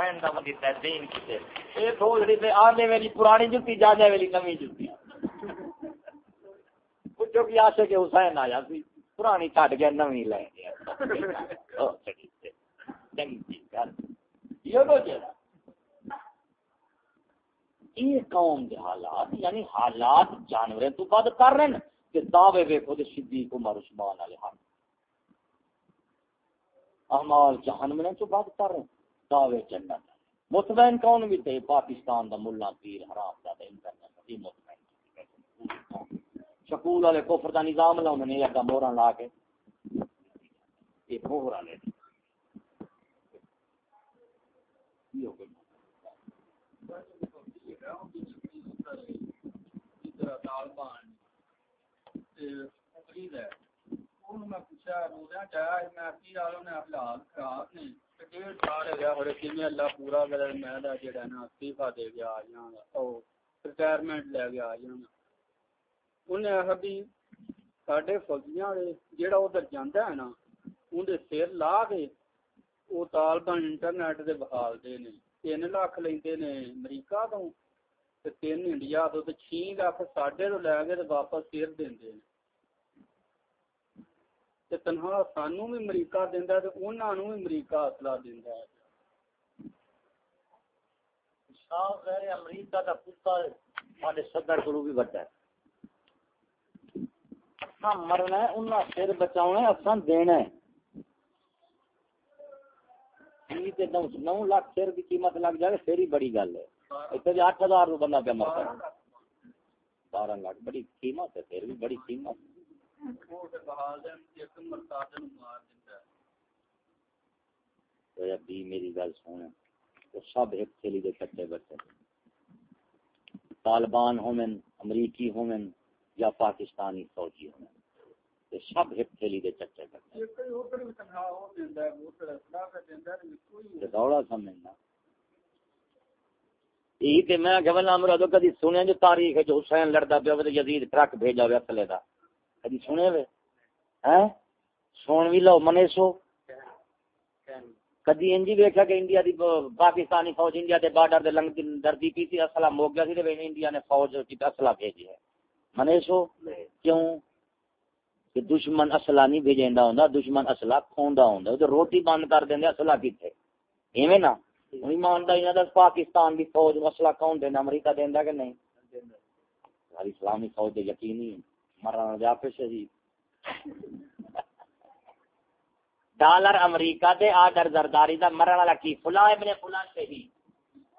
حسین دا مدی دین کیتے۔ اے بول رہی تے آنے والی پرانی جُتی، جانے والی نویں جُتی۔ پوچھو کہ آشے کے حسین آیا سی؟ پرانی چھڈ گیا نویں لے گیا او چڑی تے۔ چنگی گل یہ لو جڑا یہ قوم دے حالات یعنی حالات جانوریں تو بد کر رہے ہیں کہ دعوے ویکھو تے صدیق، عمر، عثمان والے ہن اعمال جہنم نے تو بد کر رہے ہیں۔ دعوے جنت مطمئن کون بھی تھے، پاکستان دا ملا پیر حرام دا دے انٹرنیٹ دی مطمئن سکول والے کفر دا نظام لا انہوں نے ایک مورا لا کے۔ یہ مہر والے۔ یہ ہو گئی طالبان میں سارے گیا پوچھا میں اللہ پورا کرے میں دا جڑا نا استعفا دے گیا ریٹائرمنٹ لے گیا انہیں آخر بھی ساڈے فوجیاں جیڑا ادھر جانا ہے نا اندر سر لا کے وہ طالبان انٹرنیٹ دے بحال دے نے تین لاکھ لیندے نے امریکہ تو تین انڈیا تو چھ لاکھ ساڈے تو لے کے تے واپس سر دیندے نے دے تنہا سانو بھی امریکہ دینا ہے انہوں بھی امریکہ اصلا دینا ہے۔ امریکہ صدر کو بھی بڑا ہے۔ مرنا ہے سر دینا ہے۔ نو لاکھ سر کی قیمت لگ جائے پھر ہی بڑی گل ہے۔ اتنے جی اٹھ ہزار بندہ پہ مرتا بارہ لاکھ، بڑی قیمت ہے پھر بھی بڑی قیمت میری گل سن وہ سب ایک تھیلی دے کٹے بچے طالبان ہومن امریکی ہومن یا پاکستانی فوجی ہومن۔ سب ایک تھیلی دے کرتے دوڑا سمجھنا یہی تے میں کہ بلا امر کدی سنیا جو تاریخ ہے جو حسین لڑدا پیا تے یزید ٹرک بھیجا ہویا تھلے دا۔ کدی سنے وے؟ ہیں؟ سن وی لو منے سو؟ کدی انجی ویکھیا کہ انڈیا دی پاکستانی فوج انڈیا دے بارڈر دے لنگ دردی پی سی اصلا موگ گیا سی تے انڈیا نے فوج کی اصلا بھیجی ہے منے سو کیوں کہ دشمن اصلا نہیں بھیجیندا ہوندا دشمن اصلا کھوندا ہوندا تے روٹی بند کر دیندے اصلا کیتے ایویں نا پاکستان کی فوج مسئلہ کون دینا امریکہ دینا کہ نہیں اسلامی فوج دے یقینی مرنا دیا پہ شہید ڈالر امریکہ دے آڈر زرداری دا مرن والا کی؟ فلاں ابن فلاں شہید